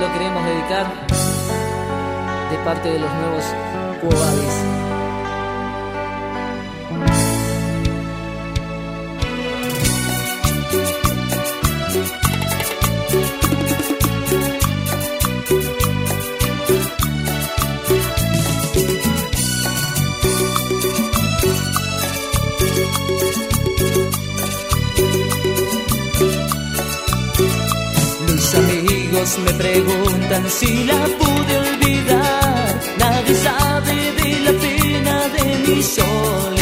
lo queremos dedicar de parte de los nuevos Cuobadis. Me preguntan si la pude olvidar. Nadie sabe de la pena de mi soledad.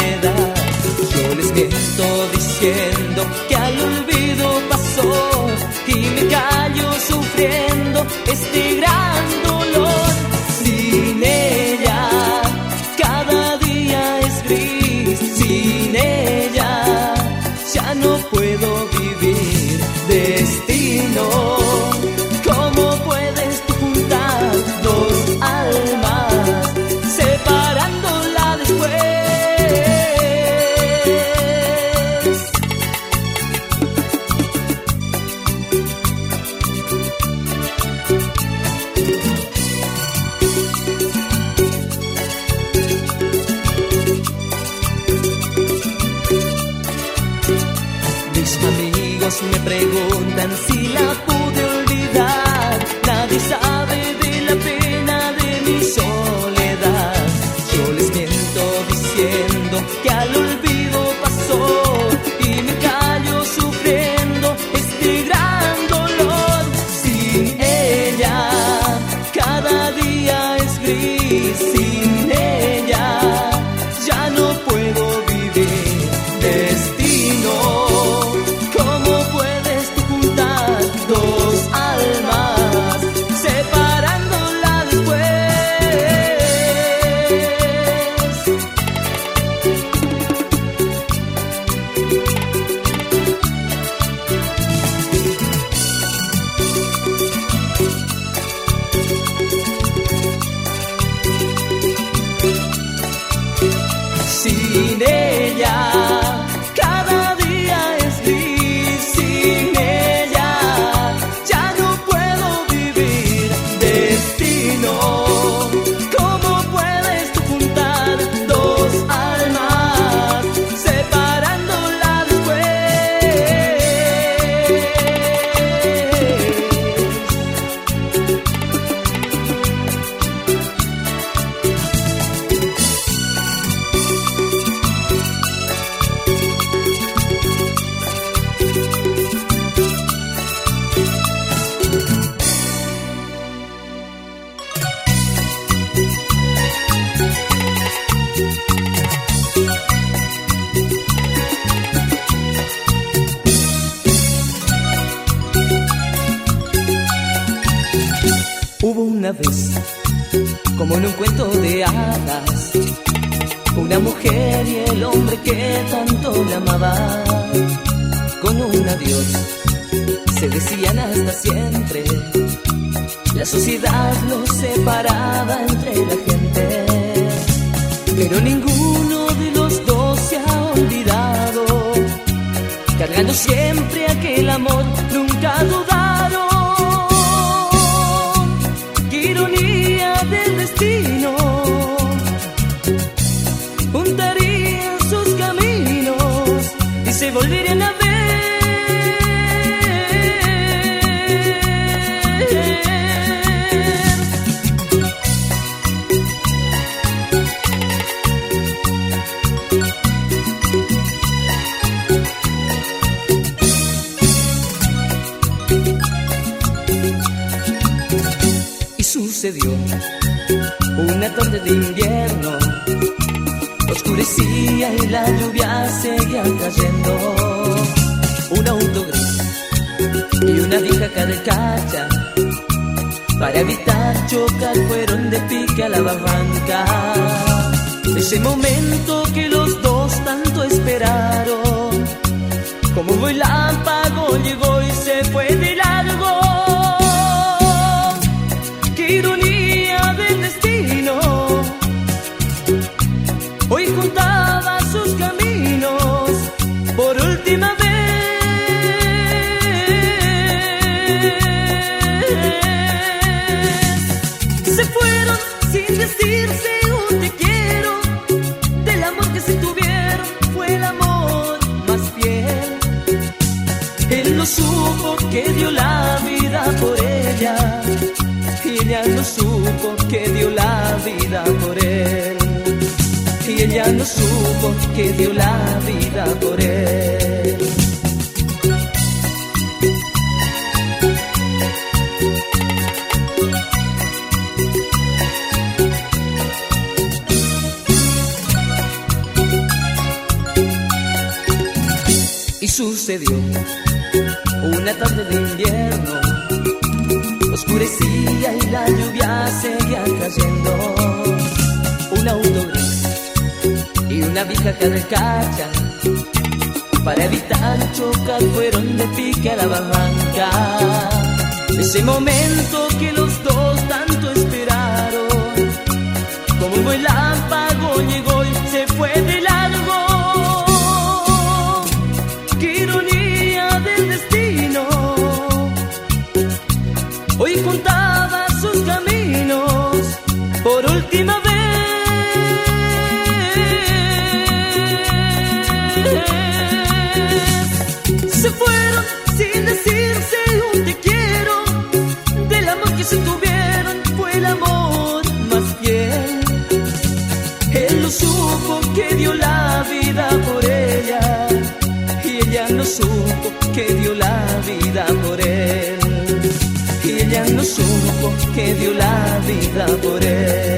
Con un adiós se decían hasta siempre. La sociedad los separaba entre la gente, pero ninguno de los dos se ha olvidado, cargando siempre aquel amor, nunca dudaron una tarde de invierno oscurecía y la lluvia seguía cayendo. Un auto gris y una vieja cacha para evitar chocar fueron de pique a la barranca. Ese momento por él. Y ella no supo que dio la vida por él. Y sucedió una tarde de invierno Oscurecía y la lluvia seguía cayendo. Un auto gris y una vieja carcacha para evitar chocar fueron de pique a la barranca. Ese momento que los dos tanto esperaron, como un relámpago llegó y se fue de supo que dio la vida por él.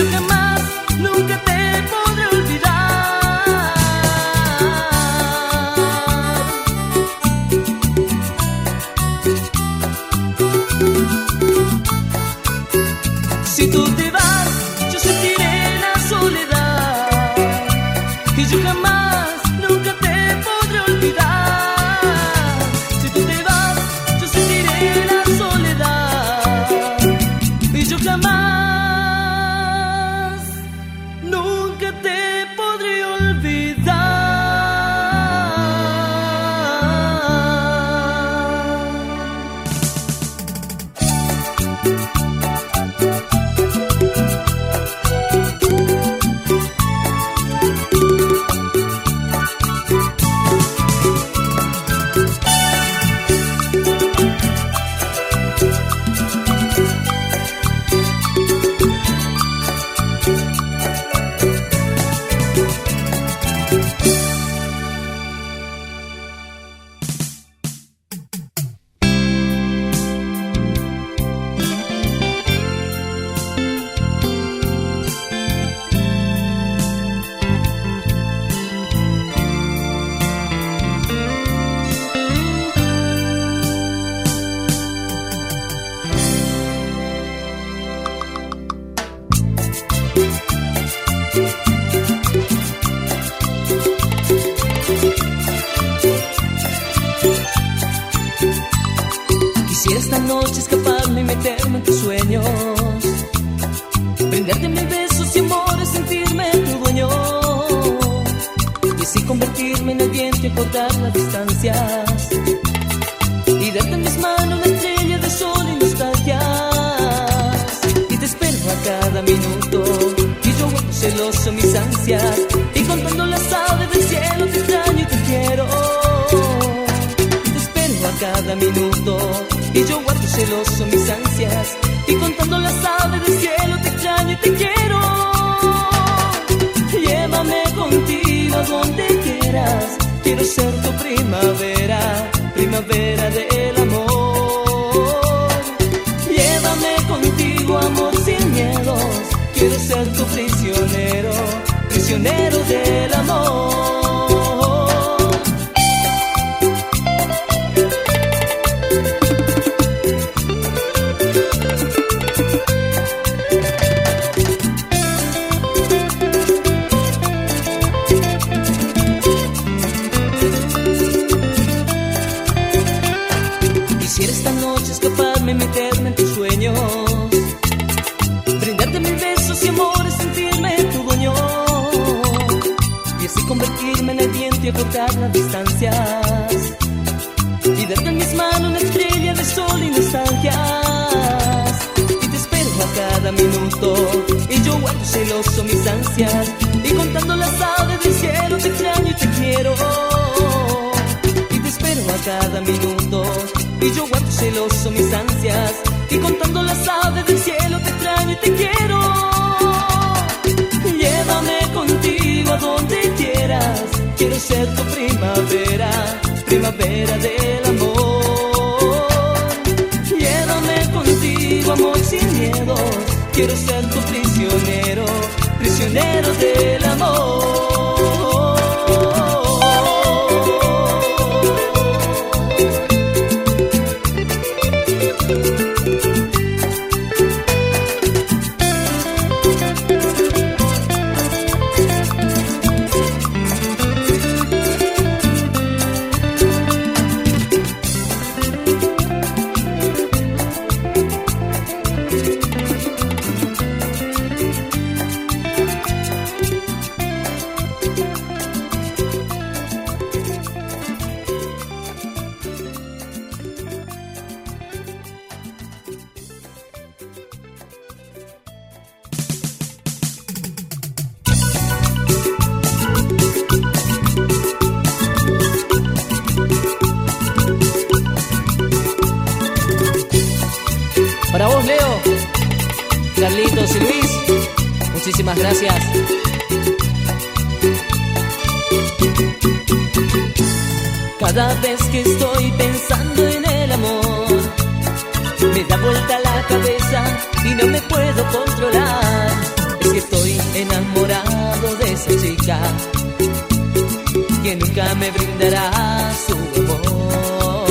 you can my prisionero del celoso mis ansias. Y contando las aves del cielo te extraño y te quiero. Llévame contigo a donde quieras. Quiero ser tu primavera, primavera del Cada vez que estoy pensando en el amor, me da vuelta la cabeza y no me puedo controlar. Es que estoy enamorado de esa chica que nunca me brindará su amor.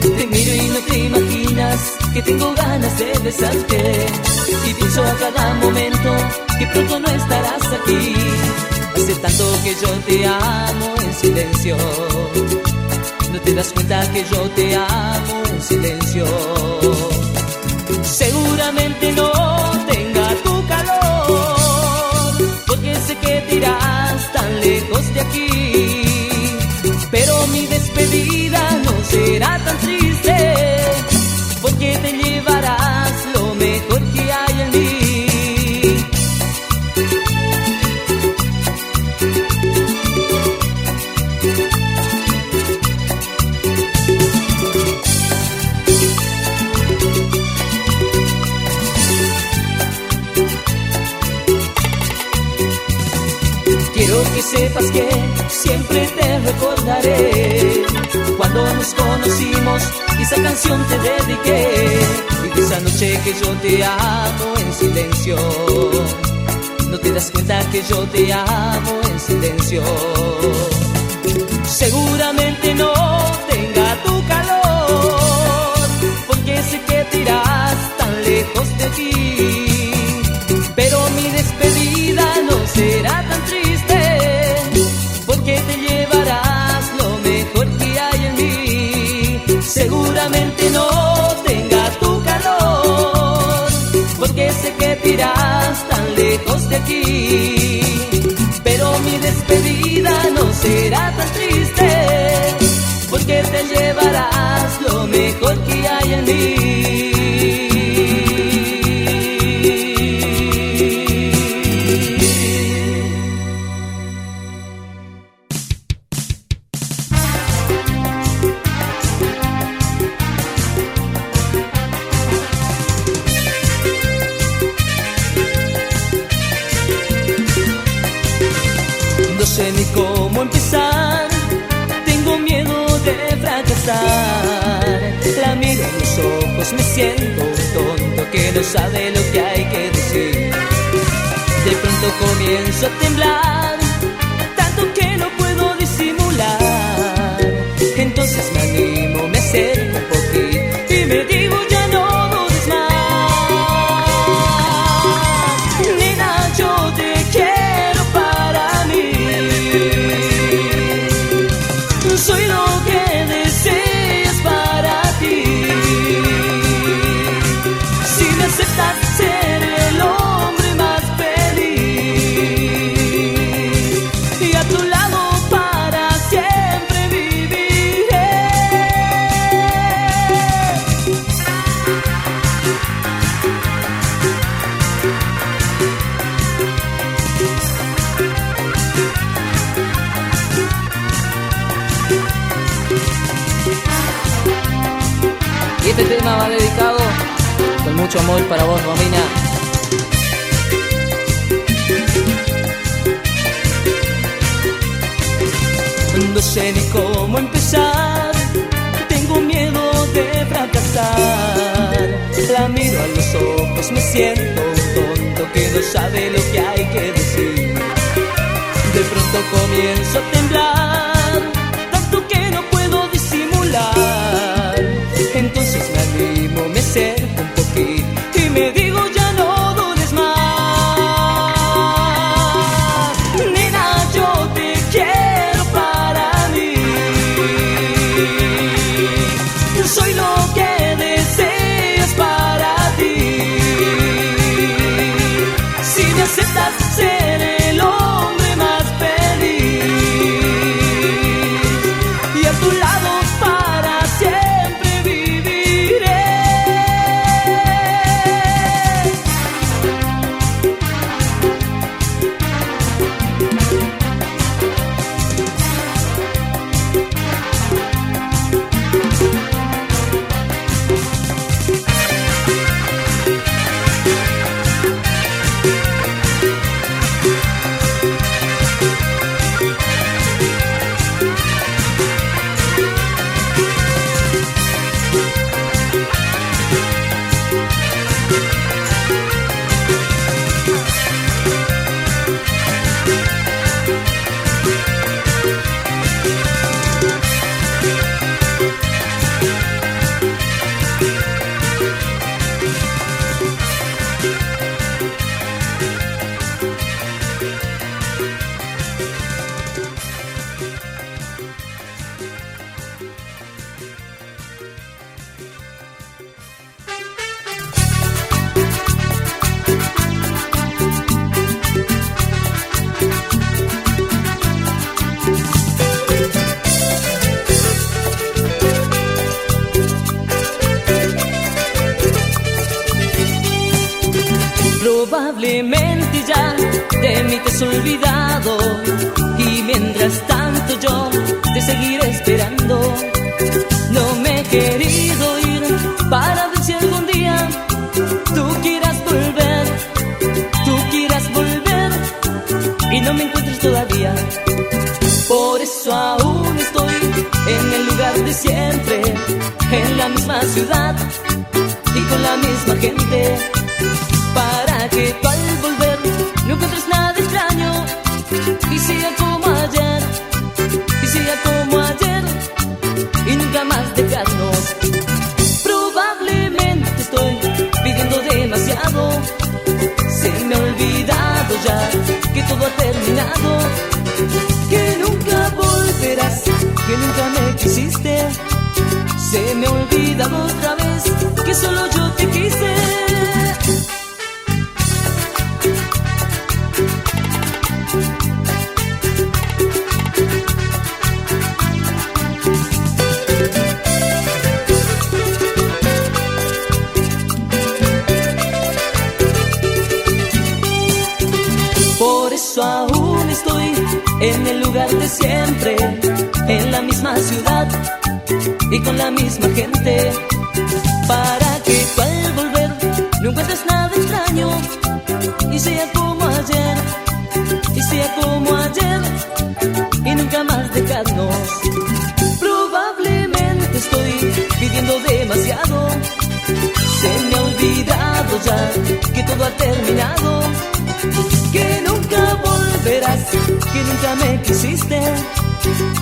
Te miro y no te imaginas que tengo ganas de besarte y pienso a cada momento que pronto no estarás aquí. Hace tanto que yo te amo silencio. No te das cuenta que yo te amo en silencio. Seguramente no tenga tu calor, porque sé que te tan lejos de aquí. Pero mi despedida no será tan triste, sepas que siempre te recordaré cuando nos conocimos esa canción te dediqué y esa noche que yo te amo en silencio. No te das cuenta que yo te amo en silencio. Seguramente no tenga tu calor, porque sé que te irás tan lejos de aquí. De aquí. Pero mi despedida no será tan triste, porque te llevarás lo mejor que hay en mí. Me siento tonto que no sabe lo que hay que decir. De pronto comienzo a temblar, tanto que no puedo disimular. Entonces me animo, me acerco un poquito y me digo mucho amor para vos, Romina. No sé ni cómo empezar, tengo miedo de fracasar. La miro a los ojos, me siento tonto que no sabe lo que hay que decir. De pronto comienzo a temblar, para ver si algún día tú quieras volver, tú quieras volver y no me encuentres todavía. Por eso aún estoy en el lugar de siempre, en la misma ciudad y con la misma gente para que tú al volver que todo ha terminado, que nunca volverás, que nunca me quisiste. Se me ha olvidado otra vez que solo yo te quise. en el lugar de siempre, en la misma ciudad y con la misma gente. Para que al volver no encuentres nada extraño y sea como ayer, y sea como ayer, y nunca más dejarnos. Probablemente estoy pidiendo demasiado, se me ha olvidado ya que todo ha terminado me quisiste.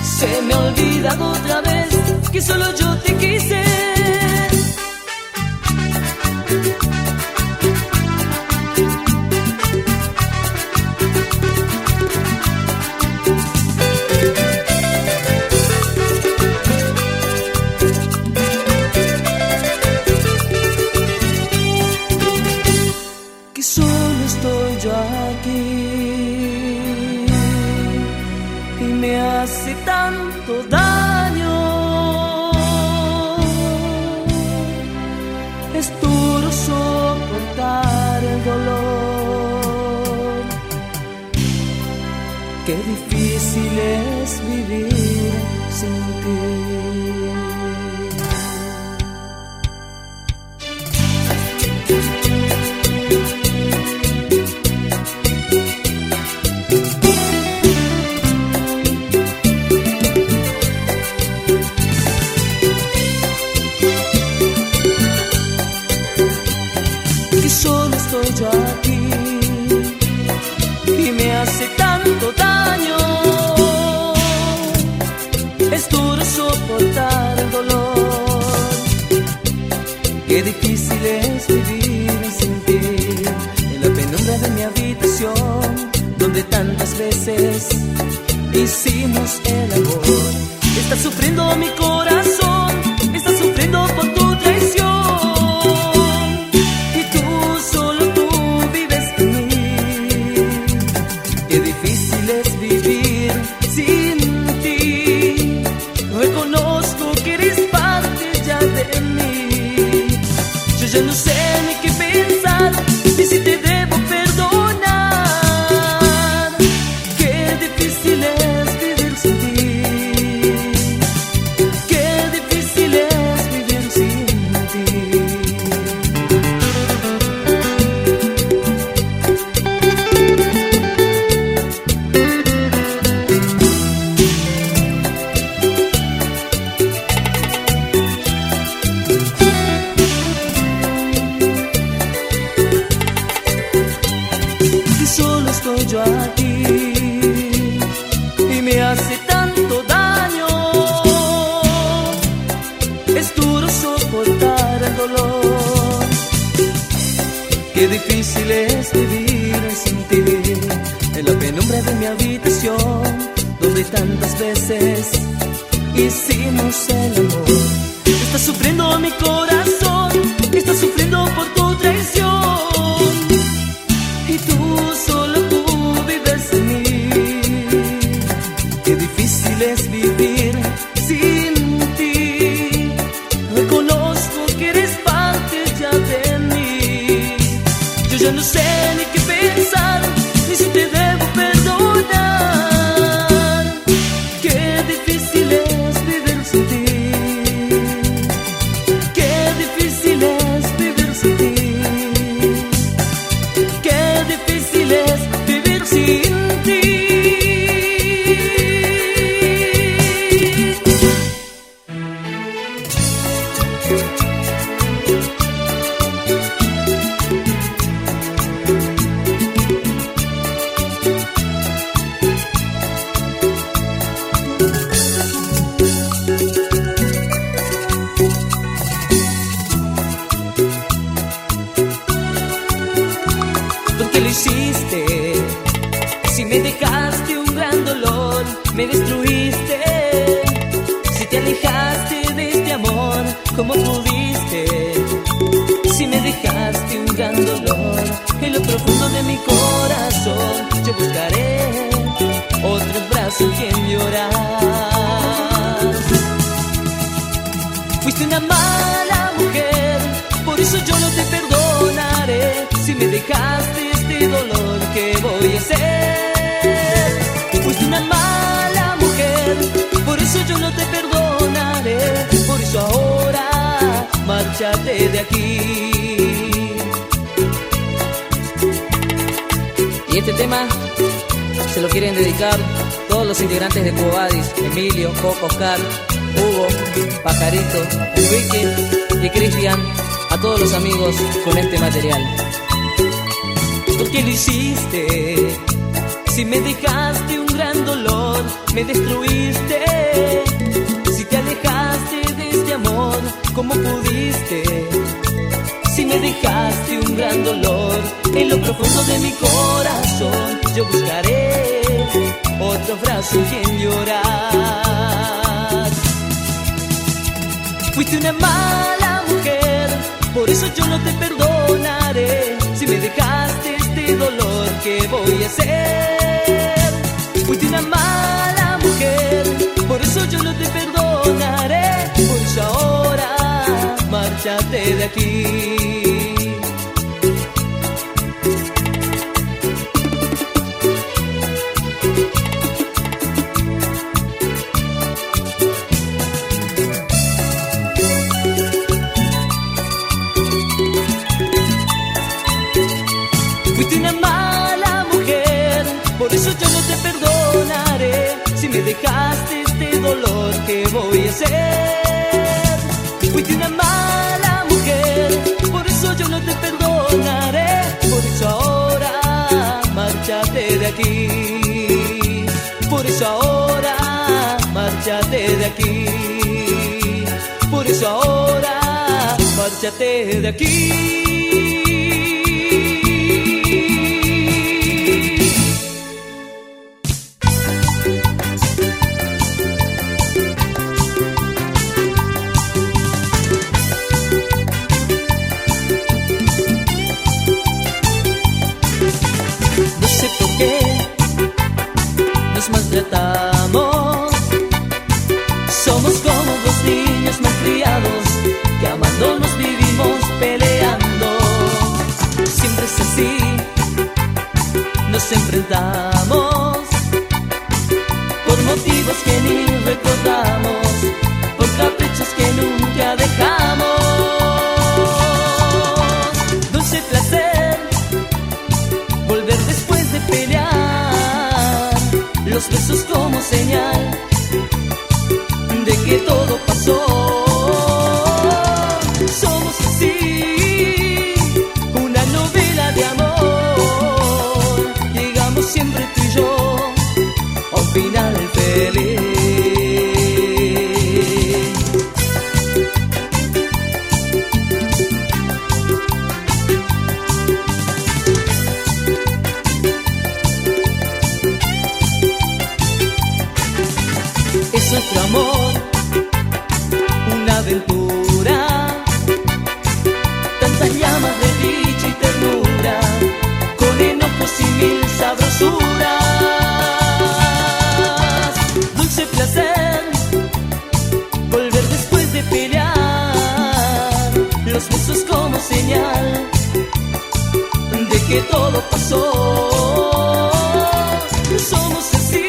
Se me ha otra vez que solo yo te quise. me dejaste este dolor, ¿qué voy a hacer? Fuiste una mala mujer, por eso yo no te perdonaré, por eso ahora márchate de aquí. Y este tema se lo quieren dedicar todos los integrantes de Cubadis, Emilio, Coco, Oscar, Hugo, Pajarito, Enrique y Cristian, a todos los amigos con este material. ¿Por qué lo hiciste? Si me dejaste un gran dolor, me destruiste. Si te alejaste de este amor, ¿cómo pudiste? Si me dejaste un gran dolor en lo profundo de mi corazón, yo buscaré otro brazo en quien llorar. Fuiste una mala mujer, por eso yo no te perdonaré. Si me dejaste este dolor, ¿qué voy a hacer? Fuiste una mala mujer, por eso yo no te perdonaré. Por eso ahora, márchate de aquí. Dolor, ¿qué voy a hacer? Fuiste una mala mujer, por eso yo no te perdonaré. Por eso ahora, márchate de aquí. Por eso ahora, márchate de aquí. Por eso ahora, márchate de aquí. Nos enfrentamos por motivos que ni recordamos, que todo pasó. Somos así,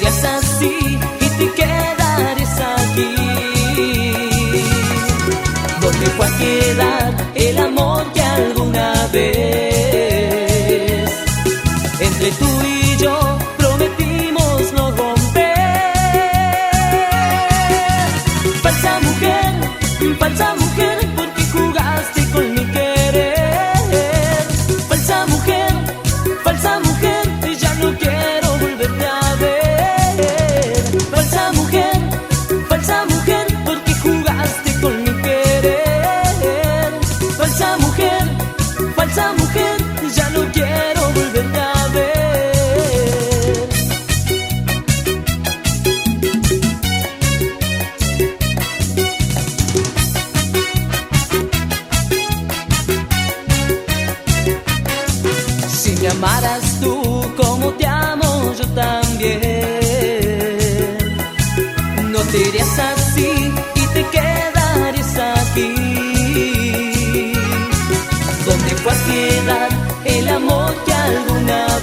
no te irás así y te quedarías aquí. ¿Dónde fue a quedar el amor que alguna vez entre tú y yo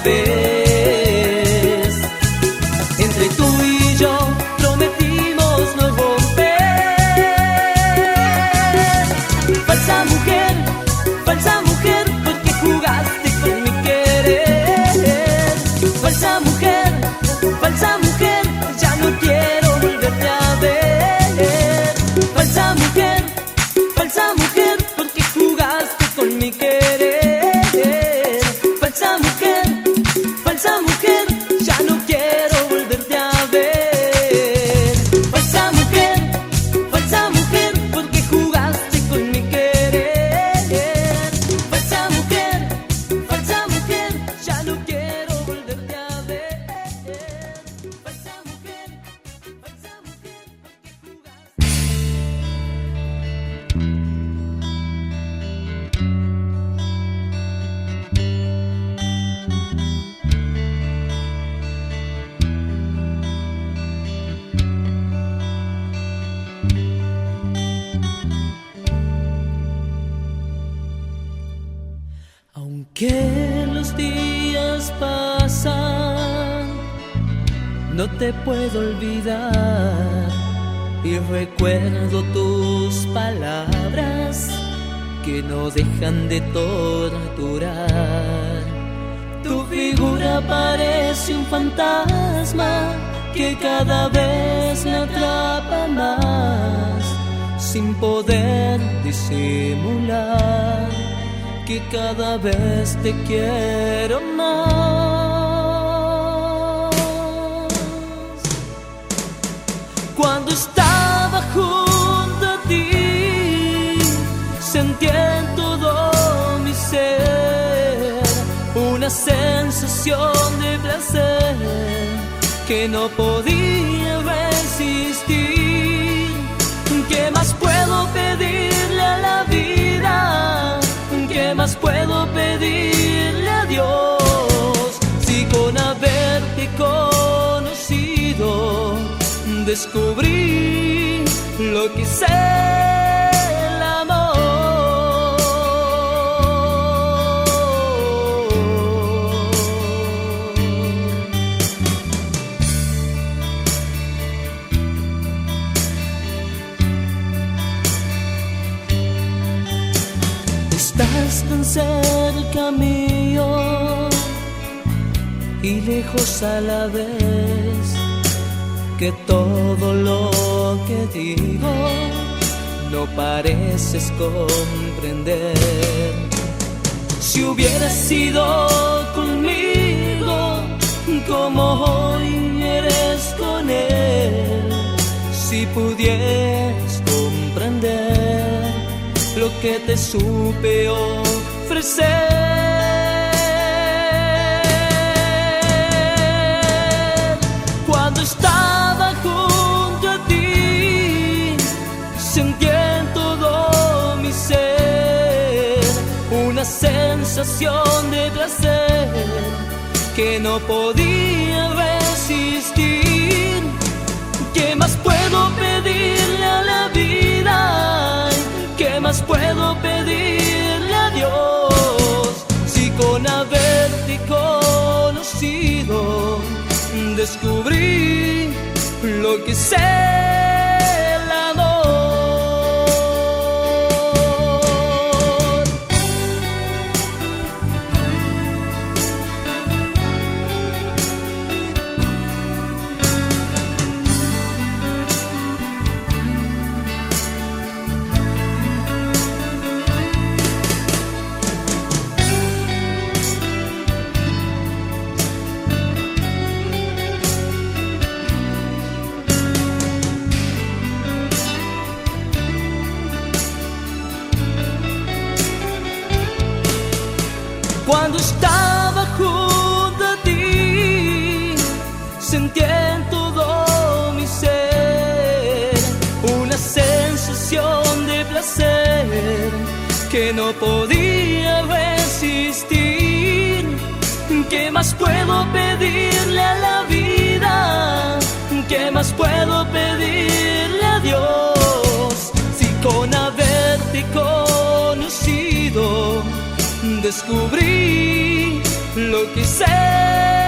alguna los días pasan, no te puedo olvidar y recuerdo tus palabras que no dejan de torturar. Tu figura parece un fantasma que cada vez me atrapa más sin poder disimular que cada vez te quiero más. Cuando estaba junto a ti, sentí en todo mi ser una sensación de placer que no podía resistir. ¿Qué más puedo vida? ¿Qué más puedo pedirle a Dios? Si con haberte conocido descubrí lo que es lejos a la vez que todo lo que digo no pareces comprender. Si hubieras sido conmigo como hoy eres con él, si pudieras comprender lo que te supe ofrecer. Sensación de placer que no podía resistir. ¿Qué más puedo pedirle a la vida? ¿Qué más puedo pedirle a Dios? Si con haberte conocido descubrí lo que es que no podía resistir. ¿Qué más puedo pedirle a la vida? ¿Qué más puedo pedirle a Dios? Si con haberte conocido descubrí lo que sé.